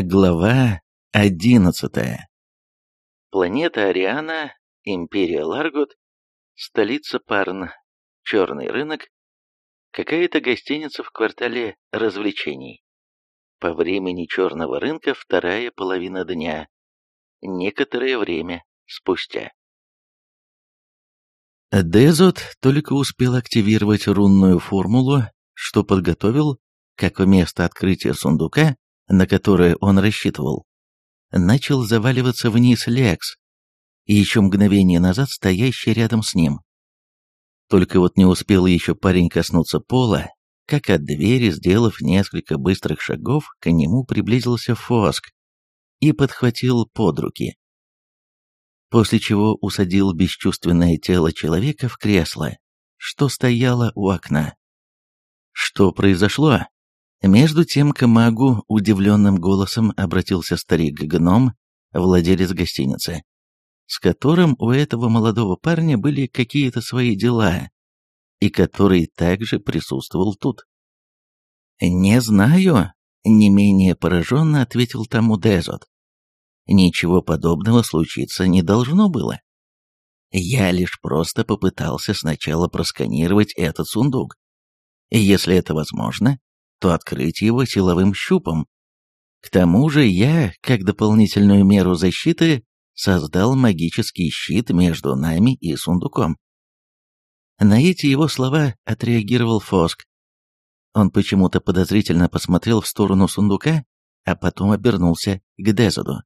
Глава одиннадцатая. Планета Ариана, Империя Ларгут, столица Парн, черный рынок, какая-то гостиница в квартале развлечений. По времени черного рынка вторая половина дня, некоторое время спустя. Дезот только успел активировать рунную формулу, что подготовил, как вместо открытия сундука, на которое он рассчитывал, начал заваливаться вниз Лекс, и еще мгновение назад стоящий рядом с ним. Только вот не успел еще парень коснуться пола, как от двери, сделав несколько быстрых шагов, к нему приблизился Фоск и подхватил под руки. После чего усадил бесчувственное тело человека в кресло, что стояло у окна. Что произошло? Между тем к магу удивленным голосом обратился старик-гном, владелец гостиницы, с которым у этого молодого парня были какие-то свои дела, и который также присутствовал тут. «Не знаю», — не менее пораженно ответил тому Дезот. «Ничего подобного случиться не должно было. Я лишь просто попытался сначала просканировать этот сундук. Если это возможно, то открыть его силовым щупом. К тому же я, как дополнительную меру защиты, создал магический щит между нами и сундуком. На эти его слова отреагировал Фоск. Он почему-то подозрительно посмотрел в сторону сундука, а потом обернулся к Дезоду.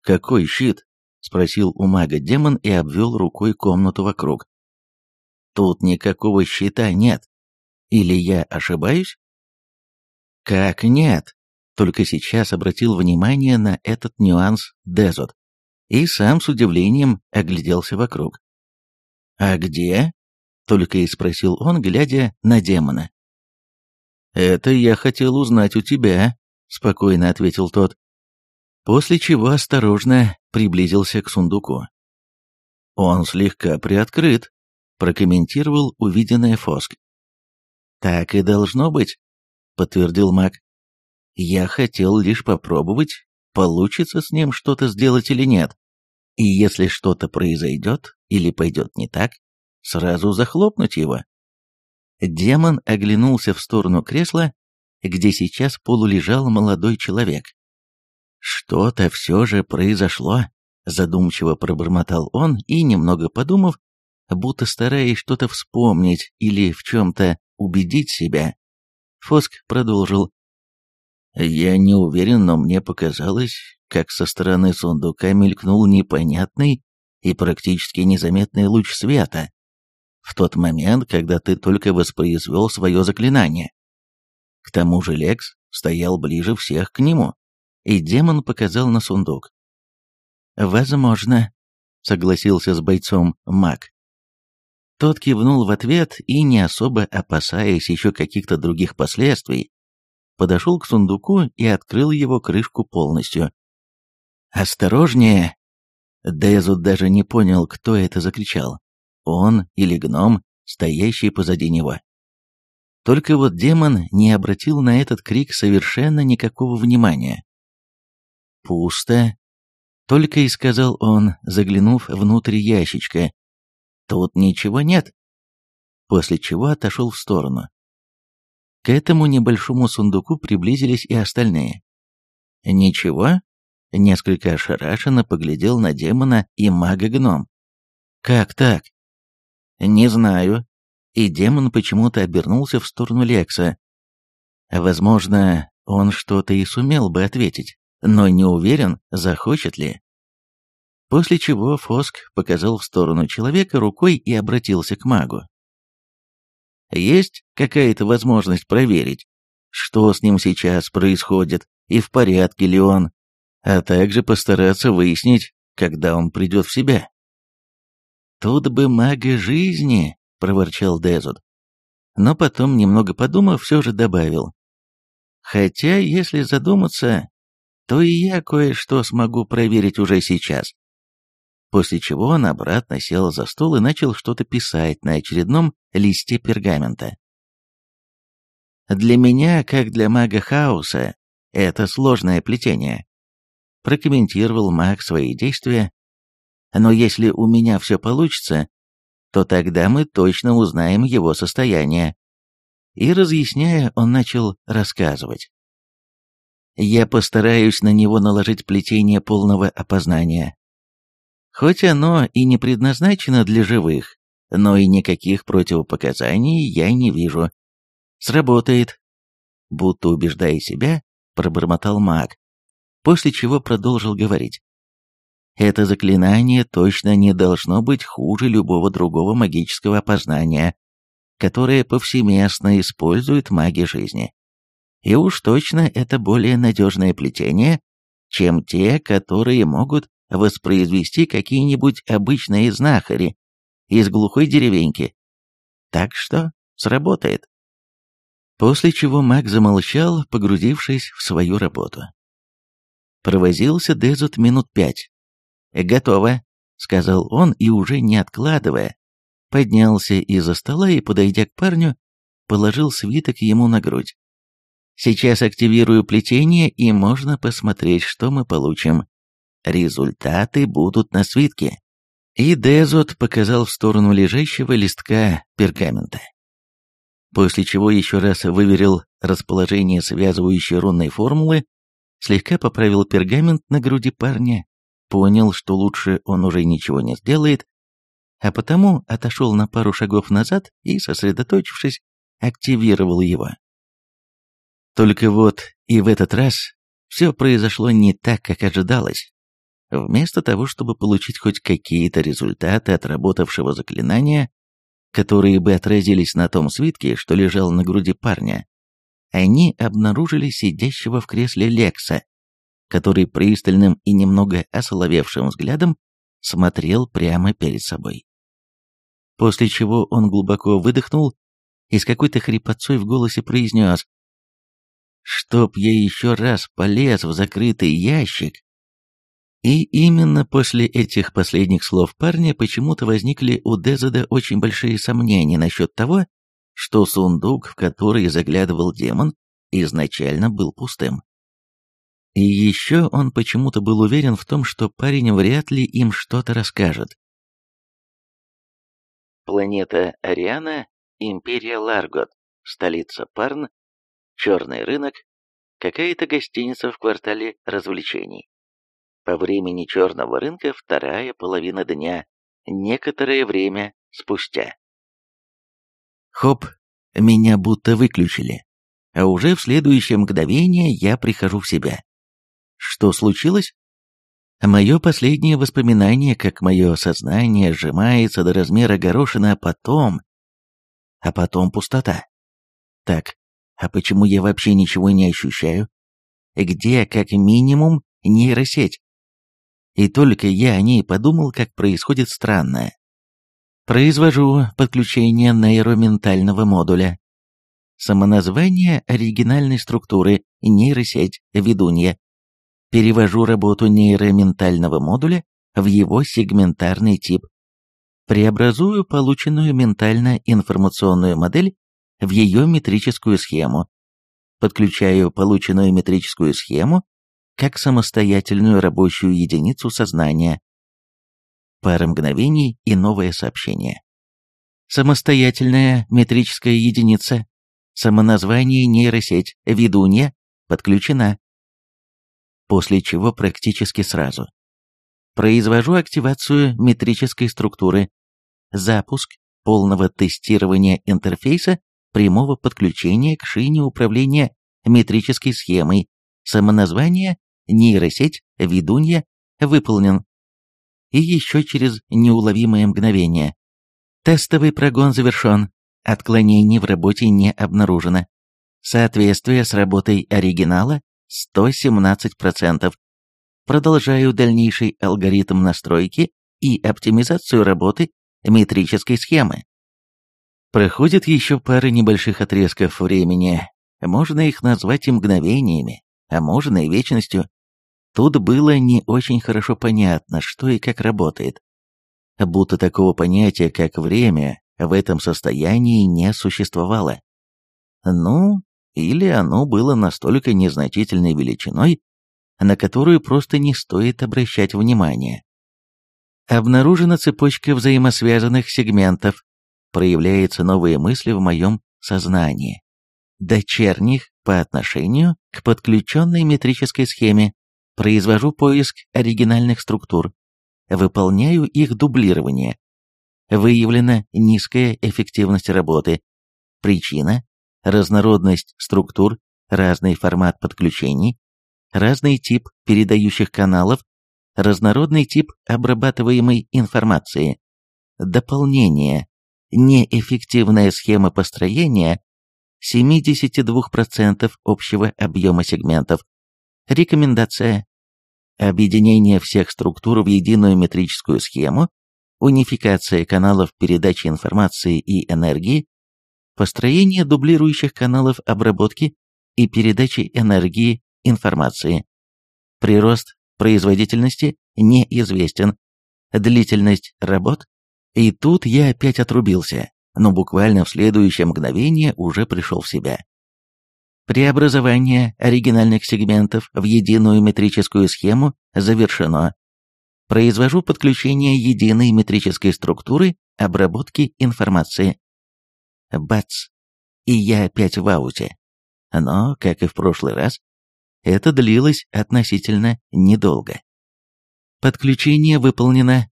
«Какой щит?» — спросил у мага демон и обвел рукой комнату вокруг. «Тут никакого щита нет. Или я ошибаюсь?» Как нет? Только сейчас обратил внимание на этот нюанс Дезот и сам с удивлением огляделся вокруг. «А где?» — только и спросил он, глядя на демона. «Это я хотел узнать у тебя», — спокойно ответил тот, после чего осторожно приблизился к сундуку. «Он слегка приоткрыт», — прокомментировал увиденное Фоск. «Так и должно быть», — подтвердил маг. «Я хотел лишь попробовать, получится с ним что-то сделать или нет. И если что-то произойдет или пойдет не так, сразу захлопнуть его». Демон оглянулся в сторону кресла, где сейчас полулежал молодой человек. «Что-то все же произошло», — задумчиво пробормотал он и, немного подумав, будто стараясь что-то вспомнить или в чем-то убедить себя, Фоск продолжил. «Я не уверен, но мне показалось, как со стороны сундука мелькнул непонятный и практически незаметный луч света в тот момент, когда ты только воспроизвел свое заклинание. К тому же Лекс стоял ближе всех к нему, и демон показал на сундук. «Возможно», — согласился с бойцом маг. Тот кивнул в ответ и, не особо опасаясь еще каких-то других последствий, подошел к сундуку и открыл его крышку полностью. «Осторожнее!» Дезут даже не понял, кто это закричал. Он или гном, стоящий позади него. Только вот демон не обратил на этот крик совершенно никакого внимания. «Пусто», — только и сказал он, заглянув внутрь ящичка, Тут ничего нет. После чего отошел в сторону. К этому небольшому сундуку приблизились и остальные. Ничего? Несколько ошарашенно поглядел на демона и мага-гном. Как так? Не знаю. И демон почему-то обернулся в сторону Лекса. Возможно, он что-то и сумел бы ответить, но не уверен, захочет ли. После чего Фоск показал в сторону человека рукой и обратился к магу. «Есть какая-то возможность проверить, что с ним сейчас происходит и в порядке ли он, а также постараться выяснить, когда он придет в себя?» «Тут бы мага жизни», — проворчал Дезуд. Но потом, немного подумав, все же добавил. «Хотя, если задуматься, то и я кое-что смогу проверить уже сейчас после чего он обратно сел за стол и начал что-то писать на очередном листе пергамента. Для меня, как для мага хаоса, это сложное плетение. Прокомментировал маг свои действия. Но если у меня все получится, то тогда мы точно узнаем его состояние. И разъясняя, он начал рассказывать. Я постараюсь на него наложить плетение полного опознания. Хоть оно и не предназначено для живых, но и никаких противопоказаний я не вижу. Сработает. Будто убеждая себя, пробормотал маг, после чего продолжил говорить. Это заклинание точно не должно быть хуже любого другого магического опознания, которое повсеместно используют маги жизни. И уж точно это более надежное плетение, чем те, которые могут воспроизвести какие-нибудь обычные знахари из глухой деревеньки. Так что сработает. После чего маг замолчал, погрузившись в свою работу. Провозился Дезут минут пять. «Готово», — сказал он и уже не откладывая, поднялся из-за стола и, подойдя к парню, положил свиток ему на грудь. Сейчас активирую плетение, и можно посмотреть, что мы получим. Результаты будут на свитке. И Дезот показал в сторону лежащего листка пергамента. После чего еще раз выверил расположение связывающей рунной формулы, слегка поправил пергамент на груди парня, понял, что лучше он уже ничего не сделает, а потому отошел на пару шагов назад и, сосредоточившись, активировал его. Только вот и в этот раз все произошло не так, как ожидалось. Вместо того, чтобы получить хоть какие-то результаты от работавшего заклинания, которые бы отразились на том свитке, что лежал на груди парня, они обнаружили сидящего в кресле Лекса, который пристальным и немного осоловевшим взглядом смотрел прямо перед собой. После чего он глубоко выдохнул и с какой-то хрипотцой в голосе произнес чтоб я еще раз полез в закрытый ящик. И именно после этих последних слов парня почему-то возникли у Дезада очень большие сомнения насчет того, что сундук, в который заглядывал демон, изначально был пустым. И еще он почему-то был уверен в том, что парень вряд ли им что-то расскажет. Планета Ариана, Империя Ларгот, столица Парн, черный рынок, какая-то гостиница в квартале развлечений. По времени черного рынка вторая половина дня, некоторое время спустя. Хоп, меня будто выключили, а уже в следующее мгновение я прихожу в себя. Что случилось? Мое последнее воспоминание, как мое сознание сжимается до размера горошины, а потом... А потом пустота. Так, а почему я вообще ничего не ощущаю? Где, как минимум, нейросеть? И только я о ней подумал, как происходит странное. Произвожу подключение нейроментального модуля. Самоназвание оригинальной структуры нейросеть ведунья. Перевожу работу нейроментального модуля в его сегментарный тип. Преобразую полученную ментально-информационную модель в ее метрическую схему. Подключаю полученную метрическую схему как самостоятельную рабочую единицу сознания. Пара мгновений и новое сообщение. Самостоятельная метрическая единица. Самоназвание нейросеть ведунья подключена. После чего практически сразу. Произвожу активацию метрической структуры. Запуск полного тестирования интерфейса прямого подключения к шине управления метрической схемой, самоназвание нейросеть ведунья выполнен. И еще через неуловимое мгновение. Тестовый прогон завершен, отклонений в работе не обнаружено. Соответствие с работой оригинала 117%. Продолжаю дальнейший алгоритм настройки и оптимизацию работы метрической схемы. Проходит еще пара небольших отрезков времени, можно их назвать и мгновениями, а можно и вечностью. Тут было не очень хорошо понятно, что и как работает. Будто такого понятия, как время, в этом состоянии не существовало. Ну, или оно было настолько незначительной величиной, на которую просто не стоит обращать внимания. Обнаружена цепочка взаимосвязанных сегментов, проявляются новые мысли в моем сознании, дочерних по отношению к подключенной метрической схеме, произвожу поиск оригинальных структур, выполняю их дублирование. Выявлена низкая эффективность работы. Причина – разнородность структур, разный формат подключений, разный тип передающих каналов, разнородный тип обрабатываемой информации. Дополнение. Неэффективная схема построения 72% общего объема сегментов. Рекомендация. Объединение всех структур в единую метрическую схему, унификация каналов передачи информации и энергии, построение дублирующих каналов обработки и передачи энергии информации. Прирост производительности неизвестен. Длительность работ. И тут я опять отрубился, но буквально в следующее мгновение уже пришел в себя. Преобразование оригинальных сегментов в единую метрическую схему завершено. Произвожу подключение единой метрической структуры обработки информации. Бац! И я опять в ауте. Но, как и в прошлый раз, это длилось относительно недолго. Подключение выполнено.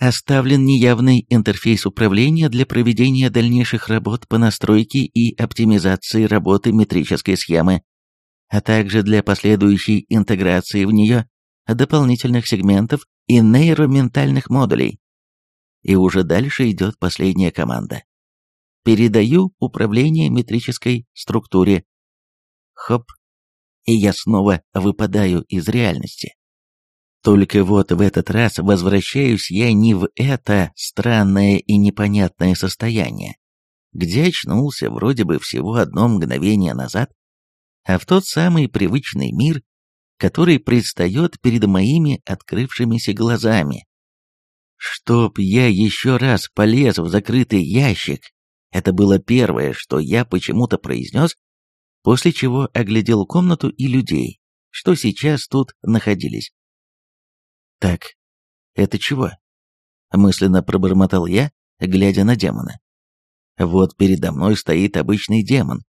Оставлен неявный интерфейс управления для проведения дальнейших работ по настройке и оптимизации работы метрической схемы, а также для последующей интеграции в нее дополнительных сегментов и нейроментальных модулей. И уже дальше идет последняя команда. Передаю управление метрической структуре. Хоп, и я снова выпадаю из реальности. Только вот в этот раз возвращаюсь я не в это странное и непонятное состояние, где очнулся вроде бы всего одно мгновение назад, а в тот самый привычный мир, который предстает перед моими открывшимися глазами. Чтоб я еще раз полез в закрытый ящик, это было первое, что я почему-то произнес, после чего оглядел комнату и людей, что сейчас тут находились. «Так, это чего?» — мысленно пробормотал я, глядя на демона. Вот передо мной стоит обычный демон,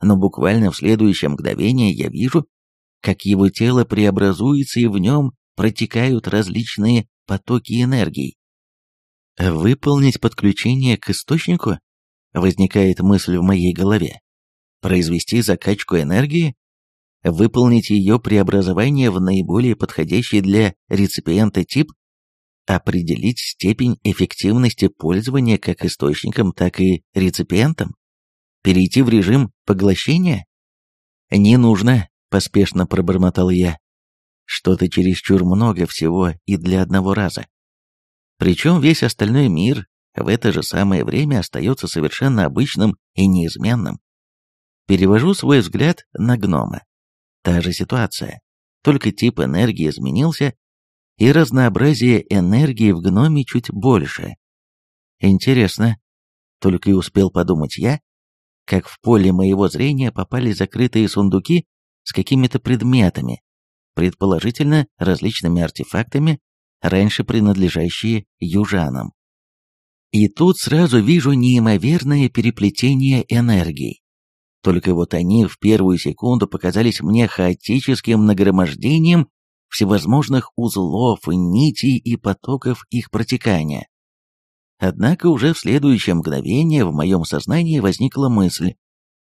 но буквально в следующее мгновение я вижу, как его тело преобразуется и в нем протекают различные потоки энергии. Выполнить подключение к источнику? Возникает мысль в моей голове произвести закачку энергии, выполнить ее преобразование в наиболее подходящий для реципиента тип, определить степень эффективности пользования как источником, так и реципиентом, перейти в режим поглощения? Не нужно, поспешно пробормотал я. Что-то чересчур много всего и для одного раза. Причем весь остальной мир в это же самое время остается совершенно обычным и неизменным. Перевожу свой взгляд на гнома. Та же ситуация, только тип энергии изменился, и разнообразие энергии в гноме чуть больше. Интересно, только и успел подумать я, как в поле моего зрения попали закрытые сундуки с какими-то предметами, предположительно различными артефактами, раньше принадлежащие южанам. И тут сразу вижу неимоверное переплетение энергий. Только вот они в первую секунду показались мне хаотическим нагромождением всевозможных узлов, нитей и потоков их протекания. Однако уже в следующее мгновение в моем сознании возникла мысль.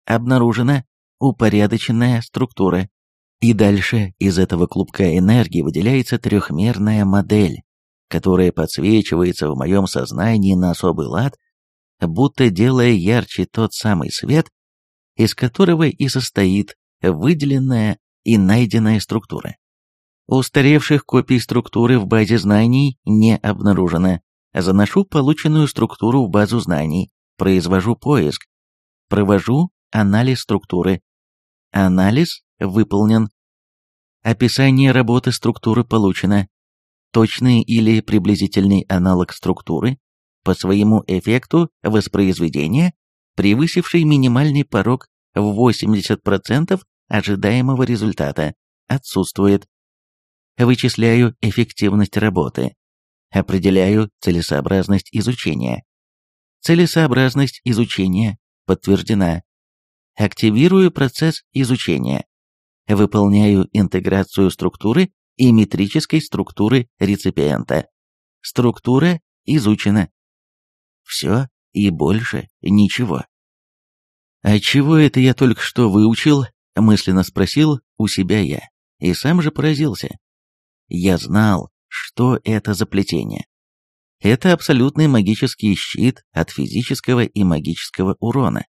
Обнаружена упорядоченная структура. И дальше из этого клубка энергии выделяется трехмерная модель, которая подсвечивается в моем сознании на особый лад, будто делая ярче тот самый свет, из которого и состоит выделенная и найденная структура. Устаревших копий структуры в базе знаний не обнаружено. Заношу полученную структуру в базу знаний, произвожу поиск, провожу анализ структуры. Анализ выполнен. Описание работы структуры получено. Точный или приблизительный аналог структуры по своему эффекту воспроизведения превысивший минимальный порог в 80% ожидаемого результата отсутствует. Вычисляю эффективность работы. Определяю целесообразность изучения. Целесообразность изучения подтверждена. Активирую процесс изучения. Выполняю интеграцию структуры и метрической структуры реципиента. Структура изучена. Все и больше ничего. «А чего это я только что выучил?» – мысленно спросил у себя я. И сам же поразился. Я знал, что это за плетение. Это абсолютный магический щит от физического и магического урона.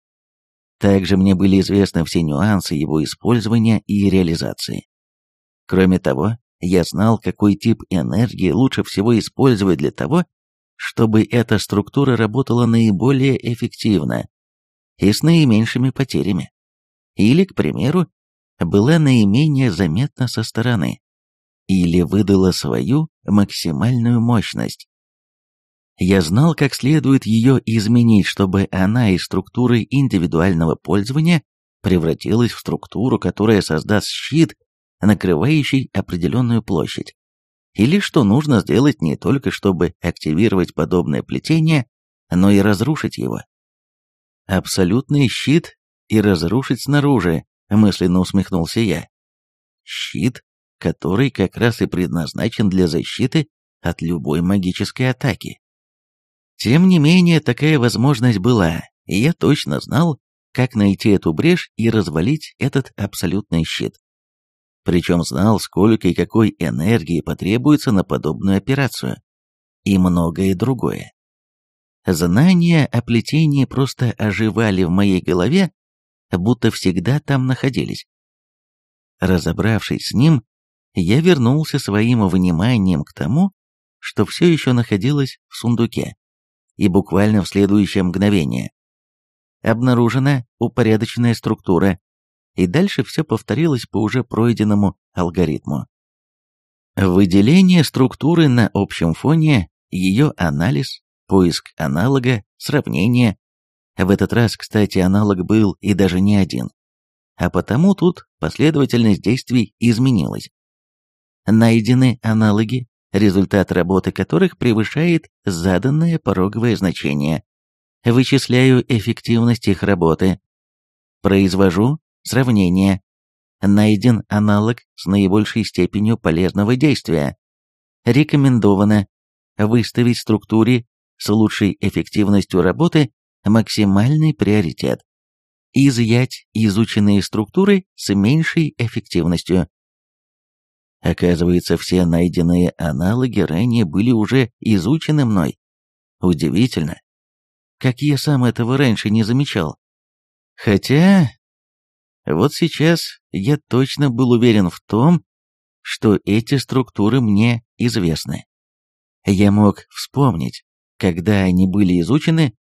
Также мне были известны все нюансы его использования и реализации. Кроме того, я знал, какой тип энергии лучше всего использовать для того, чтобы эта структура работала наиболее эффективно и с наименьшими потерями. Или, к примеру, была наименее заметна со стороны. Или выдала свою максимальную мощность. Я знал, как следует ее изменить, чтобы она из структуры индивидуального пользования превратилась в структуру, которая создаст щит, накрывающий определенную площадь. Или что нужно сделать не только, чтобы активировать подобное плетение, но и разрушить его. Абсолютный щит и разрушить снаружи, мысленно усмехнулся я. Щит, который как раз и предназначен для защиты от любой магической атаки. Тем не менее, такая возможность была, и я точно знал, как найти эту брешь и развалить этот абсолютный щит. Причем знал, сколько и какой энергии потребуется на подобную операцию. И многое другое. Знания о плетении просто оживали в моей голове, будто всегда там находились. Разобравшись с ним, я вернулся своим вниманием к тому, что все еще находилось в сундуке и буквально в следующее мгновение. Обнаружена упорядоченная структура, и дальше все повторилось по уже пройденному алгоритму. Выделение структуры на общем фоне, ее анализ, поиск аналога, сравнение. В этот раз, кстати, аналог был и даже не один. А потому тут последовательность действий изменилась. Найдены аналоги, результат работы которых превышает заданное пороговое значение. Вычисляю эффективность их работы. Произвожу сравнение. Найден аналог с наибольшей степенью полезного действия. Рекомендовано выставить структуре с лучшей эффективностью работы максимальный приоритет. Изъять изученные структуры с меньшей эффективностью. Оказывается, все найденные аналоги ранее были уже изучены мной. Удивительно. Как я сам этого раньше не замечал. Хотя... Вот сейчас я точно был уверен в том, что эти структуры мне известны. Я мог вспомнить, когда они были изучены,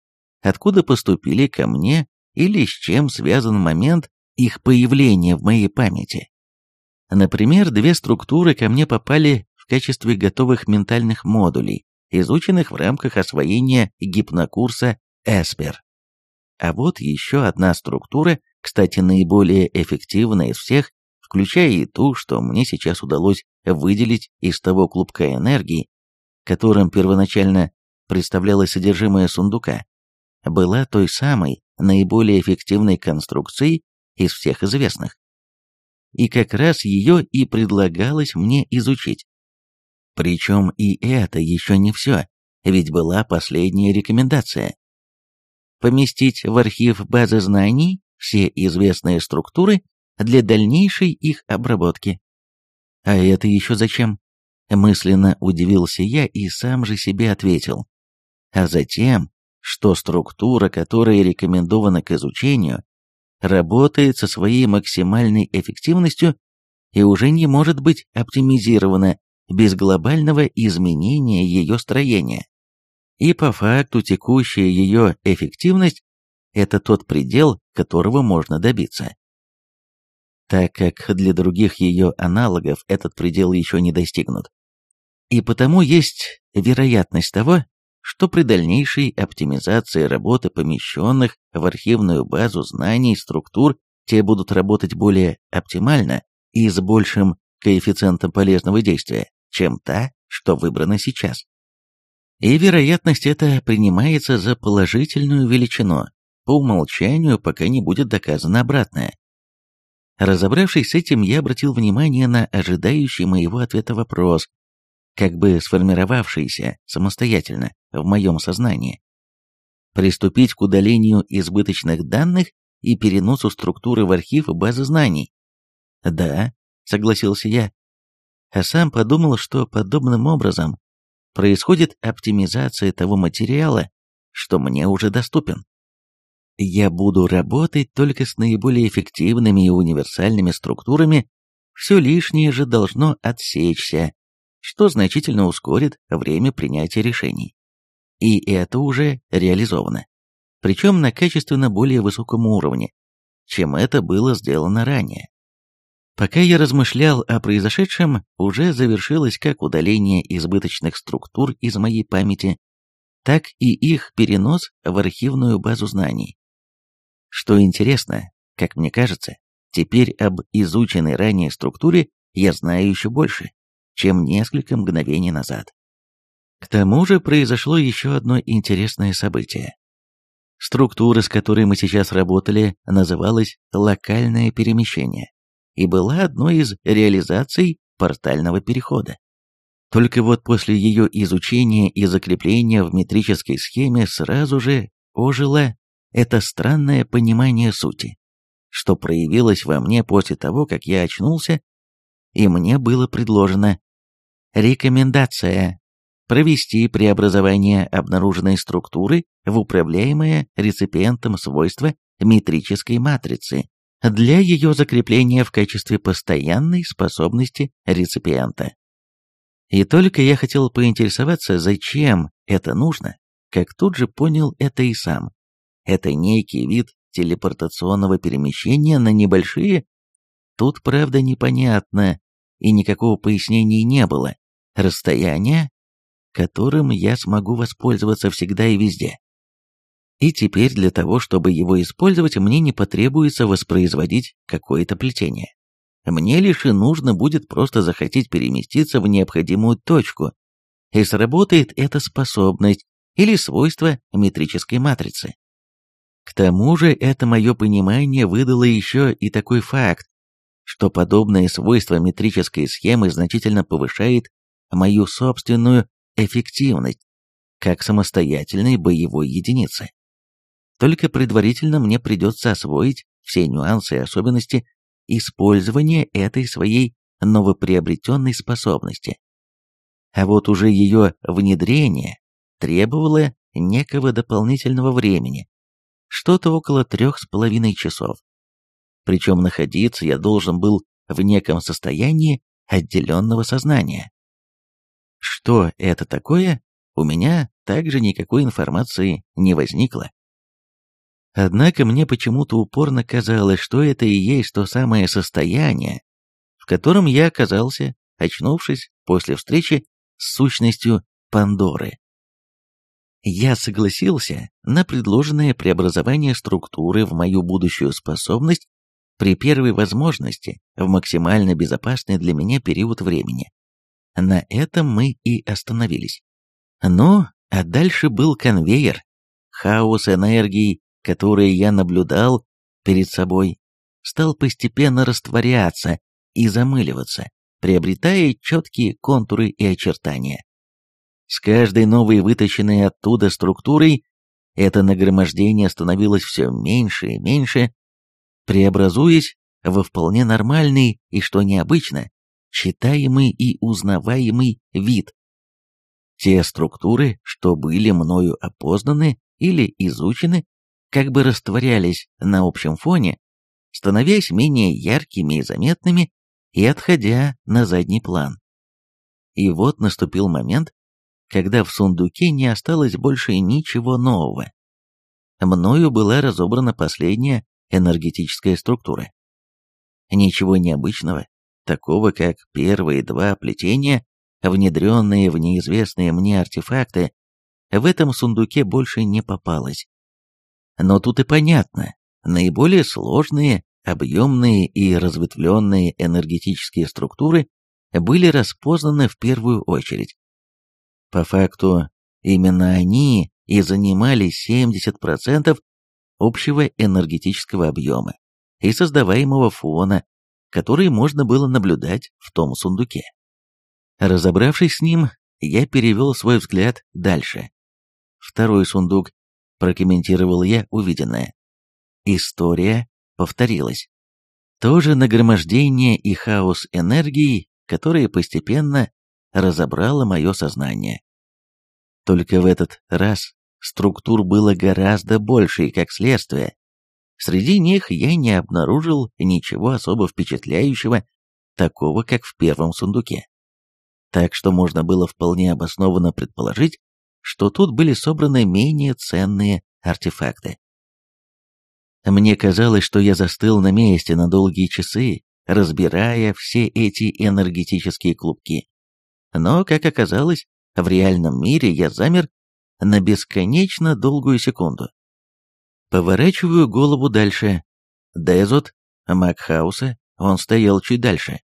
откуда поступили ко мне или с чем связан момент их появления в моей памяти. Например, две структуры ко мне попали в качестве готовых ментальных модулей, изученных в рамках освоения гипнокурса Эспер. А вот еще одна структура, кстати, наиболее эффективная из всех, включая и ту, что мне сейчас удалось выделить из того клубка энергии, которым первоначально представлялось содержимое сундука, была той самой наиболее эффективной конструкцией из всех известных и как раз ее и предлагалось мне изучить. Причем и это еще не все, ведь была последняя рекомендация. Поместить в архив базы знаний все известные структуры для дальнейшей их обработки. А это еще зачем? Мысленно удивился я и сам же себе ответил. А затем, что структура, которая рекомендована к изучению, работает со своей максимальной эффективностью и уже не может быть оптимизирована без глобального изменения ее строения. И по факту текущая ее эффективность – это тот предел, которого можно добиться. Так как для других ее аналогов этот предел еще не достигнут. И потому есть вероятность того, что при дальнейшей оптимизации работы помещенных в архивную базу знаний структур те будут работать более оптимально и с большим коэффициентом полезного действия, чем та, что выбрана сейчас. И вероятность эта принимается за положительную величину, по умолчанию, пока не будет доказано обратное. Разобравшись с этим, я обратил внимание на ожидающий моего ответа вопрос, как бы сформировавшийся самостоятельно в моем сознании. Приступить к удалению избыточных данных и переносу структуры в архив базы знаний. Да, согласился я. А сам подумал, что подобным образом происходит оптимизация того материала, что мне уже доступен. Я буду работать только с наиболее эффективными и универсальными структурами, все лишнее же должно отсечься, что значительно ускорит время принятия решений. И это уже реализовано. Причем на качественно более высоком уровне, чем это было сделано ранее. Пока я размышлял о произошедшем, уже завершилось как удаление избыточных структур из моей памяти, так и их перенос в архивную базу знаний. Что интересно, как мне кажется, теперь об изученной ранее структуре я знаю еще больше, чем несколько мгновений назад. К тому же произошло еще одно интересное событие. Структура, с которой мы сейчас работали, называлась «локальное перемещение» и была одной из реализаций портального перехода. Только вот после ее изучения и закрепления в метрической схеме сразу же ожило это странное понимание сути, что проявилось во мне после того, как я очнулся, и мне было предложено рекомендация провести преобразование обнаруженной структуры в управляемое реципиентом свойство метрической матрицы для ее закрепления в качестве постоянной способности реципиента. И только я хотел поинтересоваться, зачем это нужно, как тут же понял это и сам. Это некий вид телепортационного перемещения на небольшие, тут правда непонятно, и никакого пояснения не было, расстояния, которым я смогу воспользоваться всегда и везде. И теперь для того, чтобы его использовать, мне не потребуется воспроизводить какое-то плетение. Мне лишь и нужно будет просто захотеть переместиться в необходимую точку, и сработает эта способность или свойство метрической матрицы. К тому же это мое понимание выдало еще и такой факт, что подобное свойство метрической схемы значительно повышает мою собственную эффективность как самостоятельной боевой единицы. Только предварительно мне придется освоить все нюансы и особенности использования этой своей новоприобретенной способности. А вот уже ее внедрение требовало некого дополнительного времени, что-то около трех с половиной часов. Причем находиться я должен был в неком состоянии отделенного сознания. Что это такое, у меня также никакой информации не возникло. Однако мне почему-то упорно казалось, что это и есть то самое состояние, в котором я оказался, очнувшись после встречи с сущностью Пандоры. Я согласился на предложенное преобразование структуры в мою будущую способность при первой возможности в максимально безопасный для меня период времени. На этом мы и остановились. Ну, а дальше был конвейер. Хаос энергии которые я наблюдал перед собой, стал постепенно растворяться и замыливаться, приобретая четкие контуры и очертания. С каждой новой вытащенной оттуда структурой это нагромождение становилось все меньше и меньше, преобразуясь во вполне нормальный и, что необычно, читаемый и узнаваемый вид. Те структуры, что были мною опознаны или изучены, как бы растворялись на общем фоне, становясь менее яркими и заметными и отходя на задний план. И вот наступил момент, когда в сундуке не осталось больше ничего нового. Мною была разобрана последняя энергетическая структура. Ничего необычного, такого как первые два плетения, внедренные в неизвестные мне артефакты, в этом сундуке больше не попалось. Но тут и понятно, наиболее сложные объемные и разветвленные энергетические структуры были распознаны в первую очередь. По факту, именно они и занимали 70% общего энергетического объема и создаваемого фона, который можно было наблюдать в том сундуке. Разобравшись с ним, я перевел свой взгляд дальше. Второй сундук, прокомментировал я увиденное. История повторилась. Тоже нагромождение и хаос энергии, которые постепенно разобрало мое сознание. Только в этот раз структур было гораздо больше, и как следствие, среди них я не обнаружил ничего особо впечатляющего, такого, как в первом сундуке. Так что можно было вполне обоснованно предположить, что тут были собраны менее ценные артефакты. Мне казалось, что я застыл на месте на долгие часы, разбирая все эти энергетические клубки. Но, как оказалось, в реальном мире я замер на бесконечно долгую секунду. Поворачиваю голову дальше. Дезот, Макхауса, он стоял чуть дальше.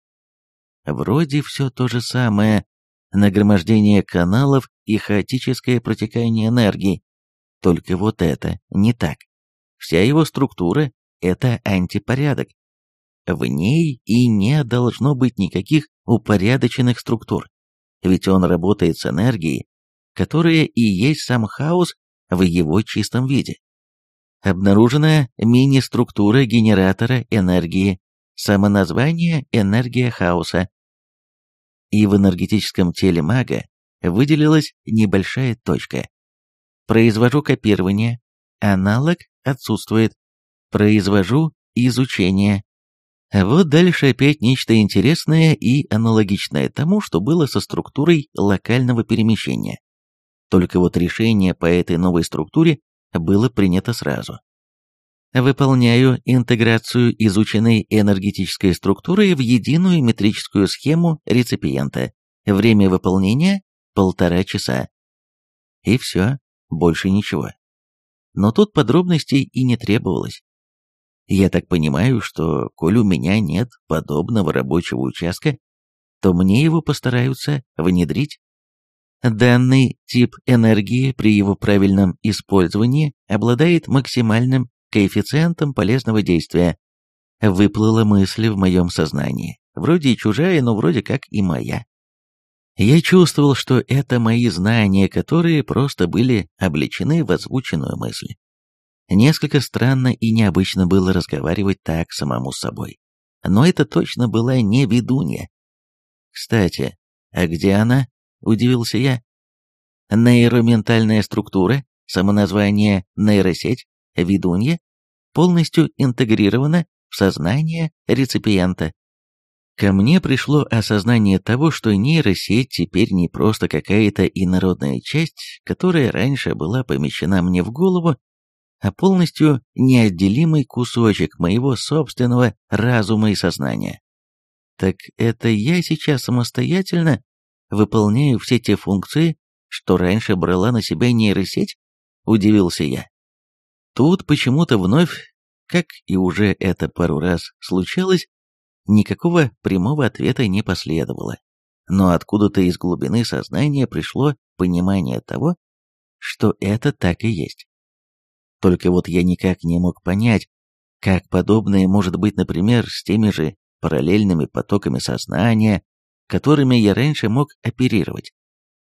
Вроде все то же самое, нагромождение каналов и хаотическое протекание энергии. Только вот это не так. Вся его структура – это антипорядок. В ней и не должно быть никаких упорядоченных структур, ведь он работает с энергией, которая и есть сам хаос в его чистом виде. Обнаружена мини-структура генератора энергии, самоназвание «энергия хаоса», и в энергетическом теле мага выделилась небольшая точка. Произвожу копирование, аналог отсутствует. Произвожу изучение. Вот дальше опять нечто интересное и аналогичное тому, что было со структурой локального перемещения. Только вот решение по этой новой структуре было принято сразу. Выполняю интеграцию изученной энергетической структуры в единую метрическую схему реципиента. Время выполнения – полтора часа. И все, больше ничего. Но тут подробностей и не требовалось. Я так понимаю, что, коль у меня нет подобного рабочего участка, то мне его постараются внедрить. Данный тип энергии при его правильном использовании обладает максимальным коэффициентом полезного действия. Выплыла мысль в моем сознании, вроде и чужая, но вроде как и моя. Я чувствовал, что это мои знания, которые просто были облечены в озвученную мысль. Несколько странно и необычно было разговаривать так самому с собой. Но это точно была не ведунья. Кстати, а где она? Удивился я. Нейроментальная структура, самоназвание нейросеть, ведунья, полностью интегрирована в сознание реципиента. Ко мне пришло осознание того, что нейросеть теперь не просто какая-то инородная часть, которая раньше была помещена мне в голову, а полностью неотделимый кусочек моего собственного разума и сознания. Так это я сейчас самостоятельно выполняю все те функции, что раньше брала на себя нейросеть? Удивился я. Тут почему-то вновь, как и уже это пару раз случалось, Никакого прямого ответа не последовало, но откуда-то из глубины сознания пришло понимание того, что это так и есть. Только вот я никак не мог понять, как подобное может быть, например, с теми же параллельными потоками сознания, которыми я раньше мог оперировать.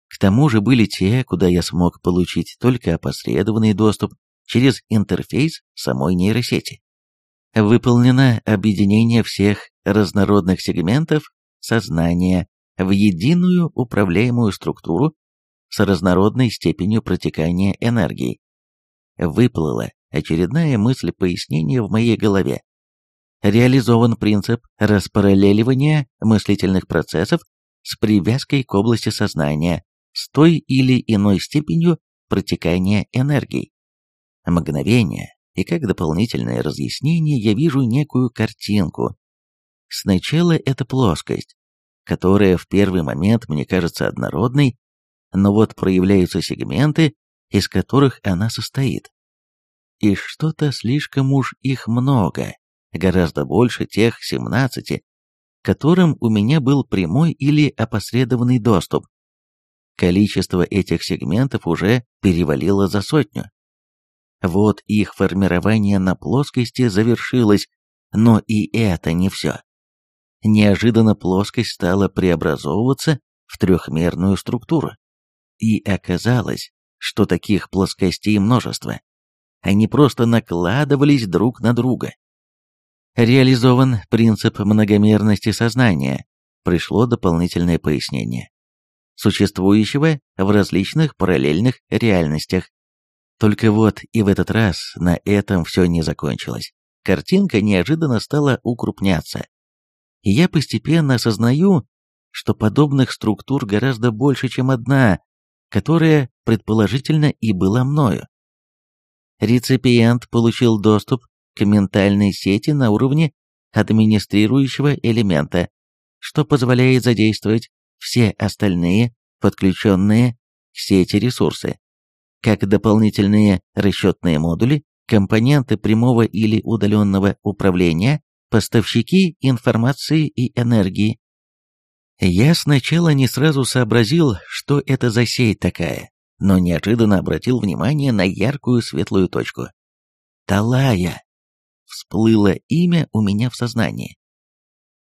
К тому же были те, куда я смог получить только опосредованный доступ через интерфейс самой нейросети. Выполнено объединение всех разнородных сегментов сознания в единую управляемую структуру с разнородной степенью протекания энергии. Выплыла очередная мысль пояснения в моей голове. Реализован принцип распараллеливания мыслительных процессов с привязкой к области сознания с той или иной степенью протекания энергии. Мгновение, и как дополнительное разъяснение я вижу некую картинку, Сначала это плоскость, которая в первый момент мне кажется однородной, но вот проявляются сегменты, из которых она состоит. И что-то слишком уж их много, гораздо больше тех 17, которым у меня был прямой или опосредованный доступ. Количество этих сегментов уже перевалило за сотню. Вот их формирование на плоскости завершилось, но и это не все. Неожиданно плоскость стала преобразовываться в трехмерную структуру. И оказалось, что таких плоскостей множество. Они просто накладывались друг на друга. Реализован принцип многомерности сознания, пришло дополнительное пояснение, существующего в различных параллельных реальностях. Только вот и в этот раз на этом все не закончилось. Картинка неожиданно стала укрупняться. И я постепенно осознаю, что подобных структур гораздо больше, чем одна, которая, предположительно, и была мною. Реципиент получил доступ к ментальной сети на уровне администрирующего элемента, что позволяет задействовать все остальные подключенные к сети ресурсы, как дополнительные расчетные модули, компоненты прямого или удаленного управления, поставщики информации и энергии, я сначала не сразу сообразил, что это за сеть такая, но неожиданно обратил внимание на яркую светлую точку. Талая. Всплыло имя у меня в сознании.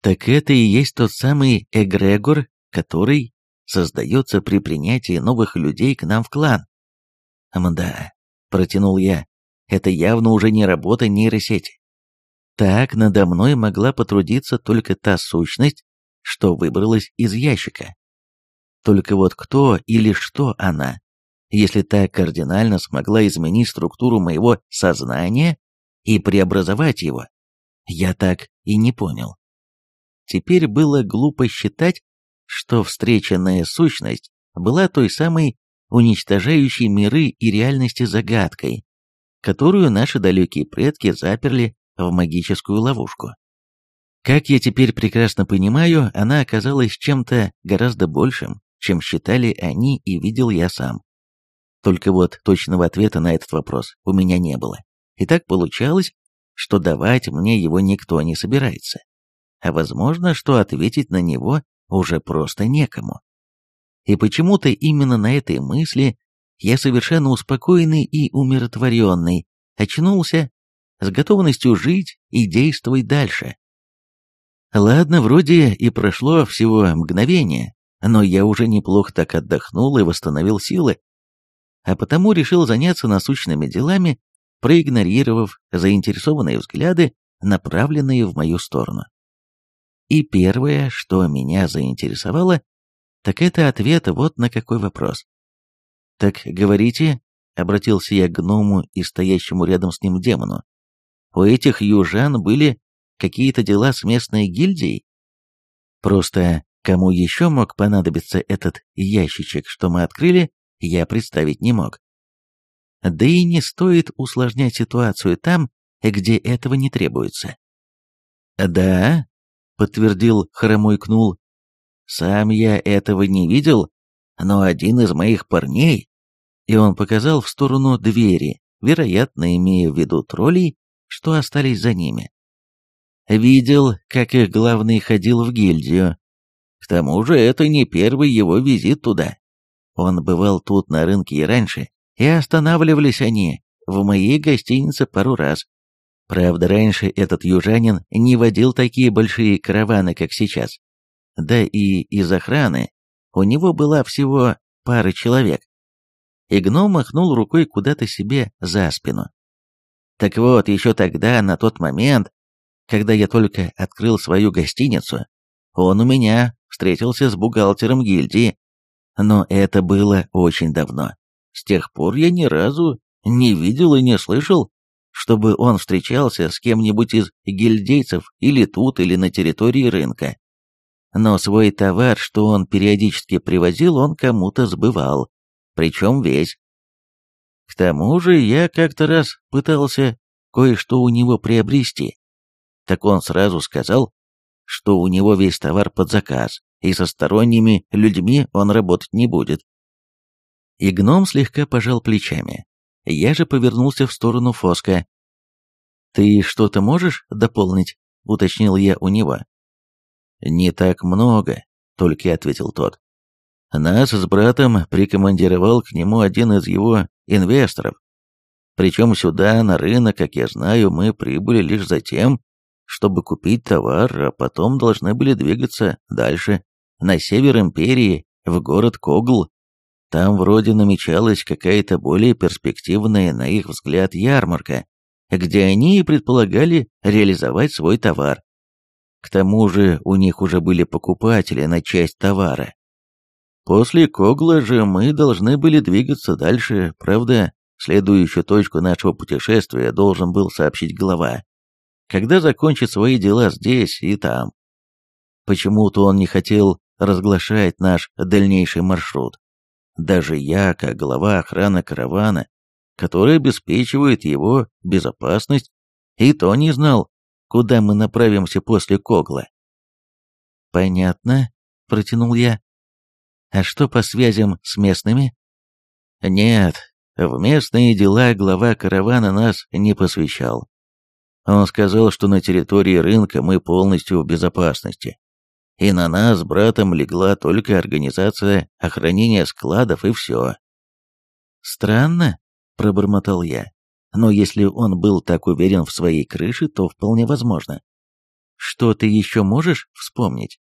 Так это и есть тот самый эгрегор, который создается при принятии новых людей к нам в клан. Мда, протянул я, это явно уже не работа нейросети. Так надо мной могла потрудиться только та сущность, что выбралась из ящика. Только вот кто или что она, если так кардинально смогла изменить структуру моего сознания и преобразовать его, я так и не понял. Теперь было глупо считать, что встреченная сущность была той самой уничтожающей миры и реальности загадкой, которую наши далекие предки заперли в магическую ловушку. Как я теперь прекрасно понимаю, она оказалась чем-то гораздо большим, чем считали они и видел я сам. Только вот точного ответа на этот вопрос у меня не было. И так получалось, что давать мне его никто не собирается. А возможно, что ответить на него уже просто некому. И почему-то именно на этой мысли я совершенно успокоенный и умиротворенный очнулся с готовностью жить и действовать дальше. Ладно, вроде и прошло всего мгновение, но я уже неплохо так отдохнул и восстановил силы, а потому решил заняться насущными делами, проигнорировав заинтересованные взгляды, направленные в мою сторону. И первое, что меня заинтересовало, так это ответ вот на какой вопрос. «Так, говорите», — обратился я к гному и стоящему рядом с ним демону, «у этих южан были какие-то дела с местной гильдией? Просто кому еще мог понадобиться этот ящичек, что мы открыли, я представить не мог. Да и не стоит усложнять ситуацию там, где этого не требуется. «Да», — подтвердил хромой Кнул, — «сам я этого не видел, но один из моих парней...» И он показал в сторону двери, вероятно, имея в виду троллей, что остались за ними. Видел, как их главный ходил в гильдию. К тому же это не первый его визит туда. Он бывал тут на рынке и раньше, и останавливались они в моей гостинице пару раз. Правда, раньше этот южанин не водил такие большие караваны, как сейчас. Да и из охраны у него была всего пара человек. И гном махнул рукой куда-то себе за спину. Так вот, еще тогда, на тот момент, когда я только открыл свою гостиницу, он у меня встретился с бухгалтером гильдии. Но это было очень давно. С тех пор я ни разу не видел и не слышал, чтобы он встречался с кем-нибудь из гильдейцев или тут, или на территории рынка. Но свой товар, что он периодически привозил, он кому-то сбывал, причем весь. К тому же я как-то раз пытался кое-что у него приобрести, так он сразу сказал, что у него весь товар под заказ, и со сторонними людьми он работать не будет. И гном слегка пожал плечами. Я же повернулся в сторону Фоска. «Ты что-то можешь дополнить?» — уточнил я у него. «Не так много», — только ответил тот. «Нас с братом прикомандировал к нему один из его инвесторов. Причем сюда, на рынок, как я знаю, мы прибыли лишь за тем, чтобы купить товар, а потом должны были двигаться дальше, на север империи, в город Когл. Там вроде намечалась какая-то более перспективная, на их взгляд, ярмарка, где они и предполагали реализовать свой товар. К тому же у них уже были покупатели на часть товара. После Когла же мы должны были двигаться дальше, правда, следующую точку нашего путешествия должен был сообщить глава, когда закончит свои дела здесь и там. Почему-то он не хотел разглашать наш дальнейший маршрут. Даже я, как глава охраны каравана, который обеспечивает его безопасность, и то не знал, куда мы направимся после Когла. «Понятно», — протянул я. «А что по связям с местными?» «Нет, в местные дела глава каравана нас не посвящал. Он сказал, что на территории рынка мы полностью в безопасности, и на нас с братом легла только организация охранения складов и все. «Странно», — пробормотал я, — «но если он был так уверен в своей крыше, то вполне возможно. Что ты еще можешь вспомнить?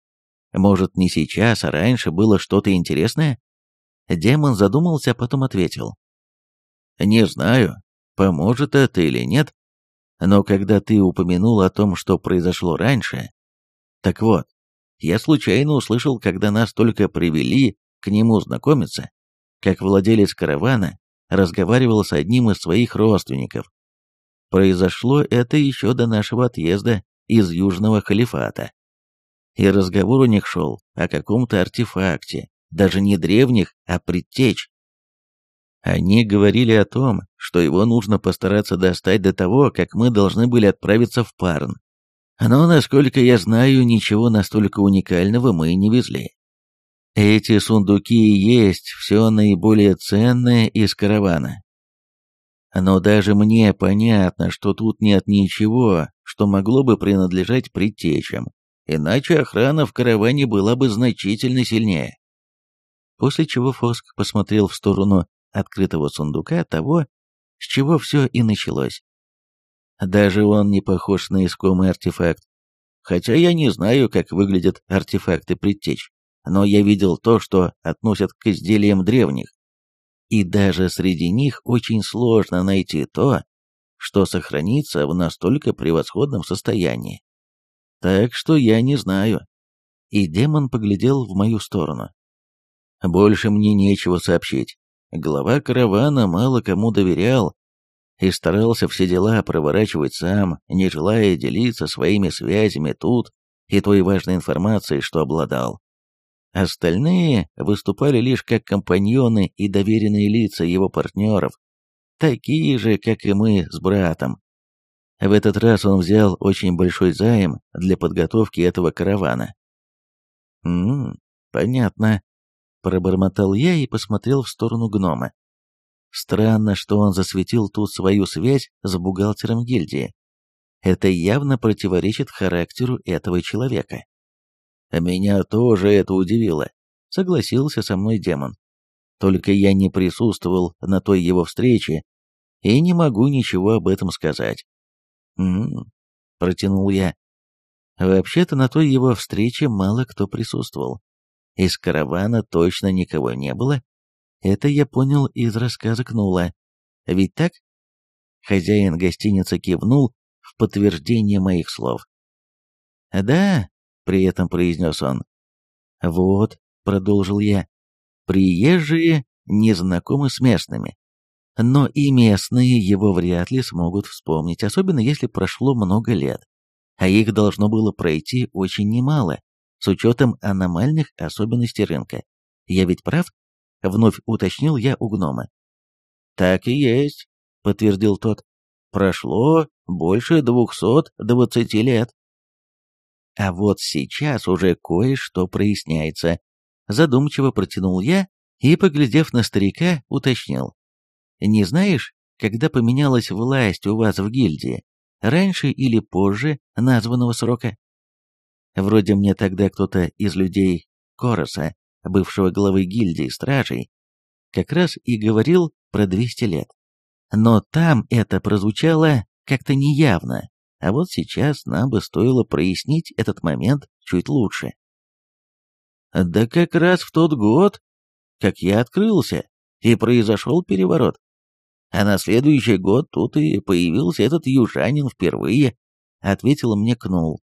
Может, не сейчас, а раньше было что-то интересное?» Демон задумался, а потом ответил. «Не знаю, поможет это или нет, но когда ты упомянул о том, что произошло раньше... Так вот, я случайно услышал, когда нас только привели к нему знакомиться, как владелец каравана разговаривал с одним из своих родственников. Произошло это еще до нашего отъезда из Южного Халифата. И разговор у них шел о каком-то артефакте, даже не древних, а предтеч. Они говорили о том, что его нужно постараться достать до того, как мы должны были отправиться в Парн. Но, насколько я знаю, ничего настолько уникального мы не везли. Эти сундуки и есть все наиболее ценное из каравана. Но даже мне понятно, что тут нет ничего, что могло бы принадлежать предтечам, иначе охрана в караване была бы значительно сильнее. После чего Фоск посмотрел в сторону открытого сундука того, с чего все и началось. Даже он не похож на искомый артефакт. Хотя я не знаю, как выглядят артефакты предтеч, но я видел то, что относят к изделиям древних. И даже среди них очень сложно найти то, что сохранится в настолько превосходном состоянии. Так что я не знаю. И демон поглядел в мою сторону. Больше мне нечего сообщить. Глава каравана мало кому доверял и старался все дела проворачивать сам, не желая делиться своими связями тут и той важной информацией, что обладал. Остальные выступали лишь как компаньоны и доверенные лица его партнеров, такие же, как и мы с братом. В этот раз он взял очень большой займ для подготовки этого каравана. «М-м, понятно», Пробормотал я и посмотрел в сторону гнома. Странно, что он засветил тут свою связь с бухгалтером гильдии. Это явно противоречит характеру этого человека. Меня тоже это удивило, согласился со мной демон. Только я не присутствовал на той его встрече и не могу ничего об этом сказать. «М-м-м», протянул я. Вообще-то на той его встрече мало кто присутствовал. Из каравана точно никого не было. Это я понял из рассказа Кнула. Ведь так? Хозяин гостиницы кивнул в подтверждение моих слов. «Да», — при этом произнес он. «Вот», — продолжил я, — «приезжие не знакомы с местными. Но и местные его вряд ли смогут вспомнить, особенно если прошло много лет. А их должно было пройти очень немало с учетом аномальных особенностей рынка. Я ведь прав? Вновь уточнил я у гнома. Так и есть, подтвердил тот. Прошло больше двухсот двадцати лет. А вот сейчас уже кое-что проясняется. Задумчиво протянул я и, поглядев на старика, уточнил. Не знаешь, когда поменялась власть у вас в гильдии, раньше или позже названного срока. Вроде мне тогда кто-то из людей Короса, бывшего главы гильдии стражей, как раз и говорил про 200 лет. Но там это прозвучало как-то неявно, а вот сейчас нам бы стоило прояснить этот момент чуть лучше. Да как раз в тот год, как я открылся, и произошел переворот. А на следующий год тут и появился этот южанин впервые, ответил мне Кнул.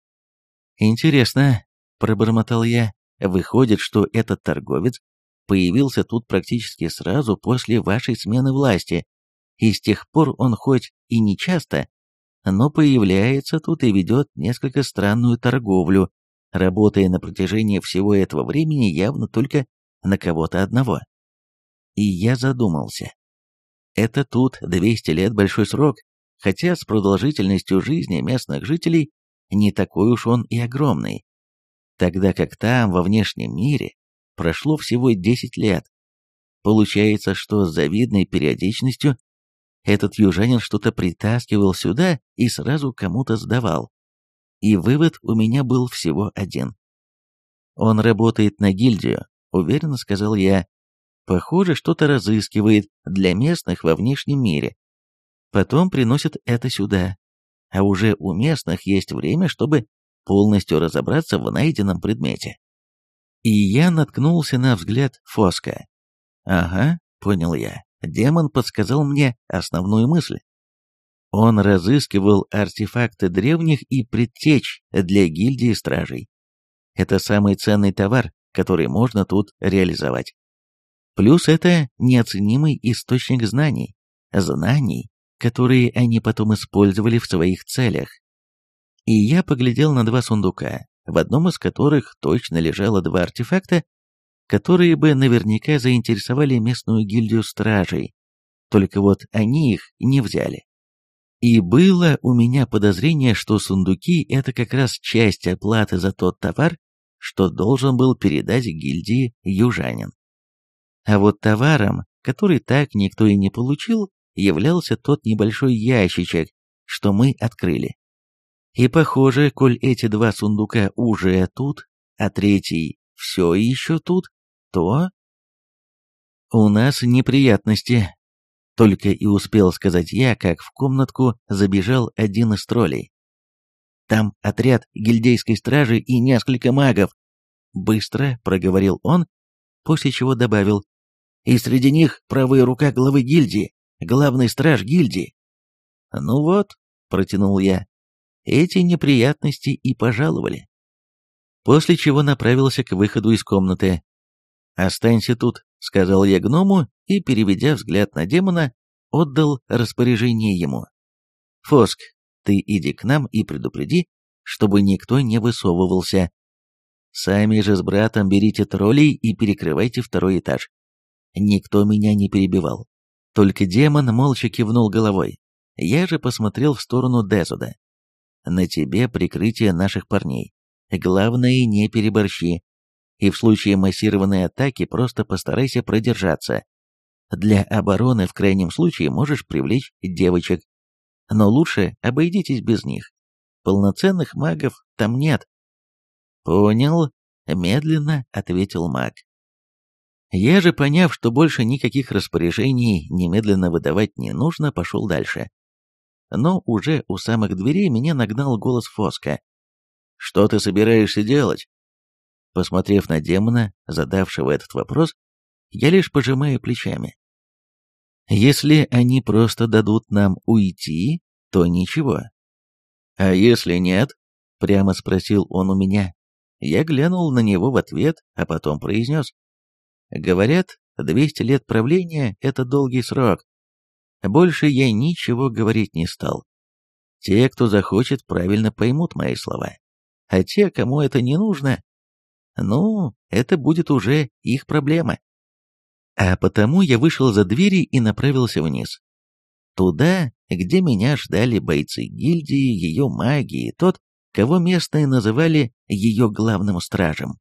Интересно, пробормотал я, выходит, что этот торговец появился тут практически сразу после вашей смены власти, и с тех пор он хоть и не часто, но появляется тут и ведет несколько странную торговлю, работая на протяжении всего этого времени явно только на кого-то одного. И я задумался. Это тут 200 лет большой срок, хотя с продолжительностью жизни местных жителей не такой уж он и огромный. Тогда как там, во внешнем мире, прошло всего 10 лет. Получается, что с завидной периодичностью этот южанин что-то притаскивал сюда и сразу кому-то сдавал. И вывод у меня был всего один. Он работает на гильдию, уверенно сказал я. Похоже, что-то разыскивает для местных во внешнем мире. Потом приносит это сюда. А уже у местных есть время, чтобы полностью разобраться в найденном предмете. И я наткнулся на взгляд Фоска. «Ага», — понял я, демон подсказал мне основную мысль. Он разыскивал артефакты древних и предтеч для гильдии стражей. Это самый ценный товар, который можно тут реализовать. Плюс это неоценимый источник знаний, знаний, которые они потом использовали в своих целях. И я поглядел на два сундука, в одном из которых точно лежало два артефакта, которые бы наверняка заинтересовали местную гильдию стражей, только вот они их не взяли. И было у меня подозрение, что сундуки – это как раз часть оплаты за тот товар, что должен был передать гильдии южанин. А вот товаром, который так никто и не получил, являлся тот небольшой ящичек, что мы открыли. И похоже, коль эти два сундука уже тут, а третий все еще тут, то... У нас неприятности. Только и успел сказать я, как в комнатку забежал один из троллей. Там отряд гильдейской стражи и несколько магов. Быстро проговорил он, после чего добавил. И среди них правая рука главы гильдии, главный страж гильдии. Ну вот, протянул я, эти неприятности и пожаловали. После чего направился к выходу из комнаты. «Останься тут», — сказал я гному и, переведя взгляд на демона, отдал распоряжение ему. «Фоск, ты иди к нам и предупреди, чтобы никто не высовывался. Сами же с братом берите троллей и перекрывайте второй этаж. Никто меня не перебивал. Только демон молча кивнул головой. Я же посмотрел в сторону Дезуда. На тебе прикрытие наших парней. Главное, не переборщи. И в случае массированной атаки просто постарайся продержаться. Для обороны в крайнем случае можешь привлечь девочек. Но лучше обойдитесь без них. Полноценных магов там нет. Понял, медленно ответил маг. Я же, поняв, что больше никаких распоряжений немедленно выдавать не нужно, пошел дальше но уже у самых дверей меня нагнал голос Фоска. «Что ты собираешься делать?» Посмотрев на демона, задавшего этот вопрос, я лишь пожимаю плечами. «Если они просто дадут нам уйти, то ничего. А если нет?» — прямо спросил он у меня. Я глянул на него в ответ, а потом произнес. «Говорят, 200 лет правления — это долгий срок, больше я ничего говорить не стал. Те, кто захочет, правильно поймут мои слова. А те, кому это не нужно, ну, это будет уже их проблема. А потому я вышел за двери и направился вниз. Туда, где меня ждали бойцы гильдии, ее магии, тот, кого местные называли ее главным стражем.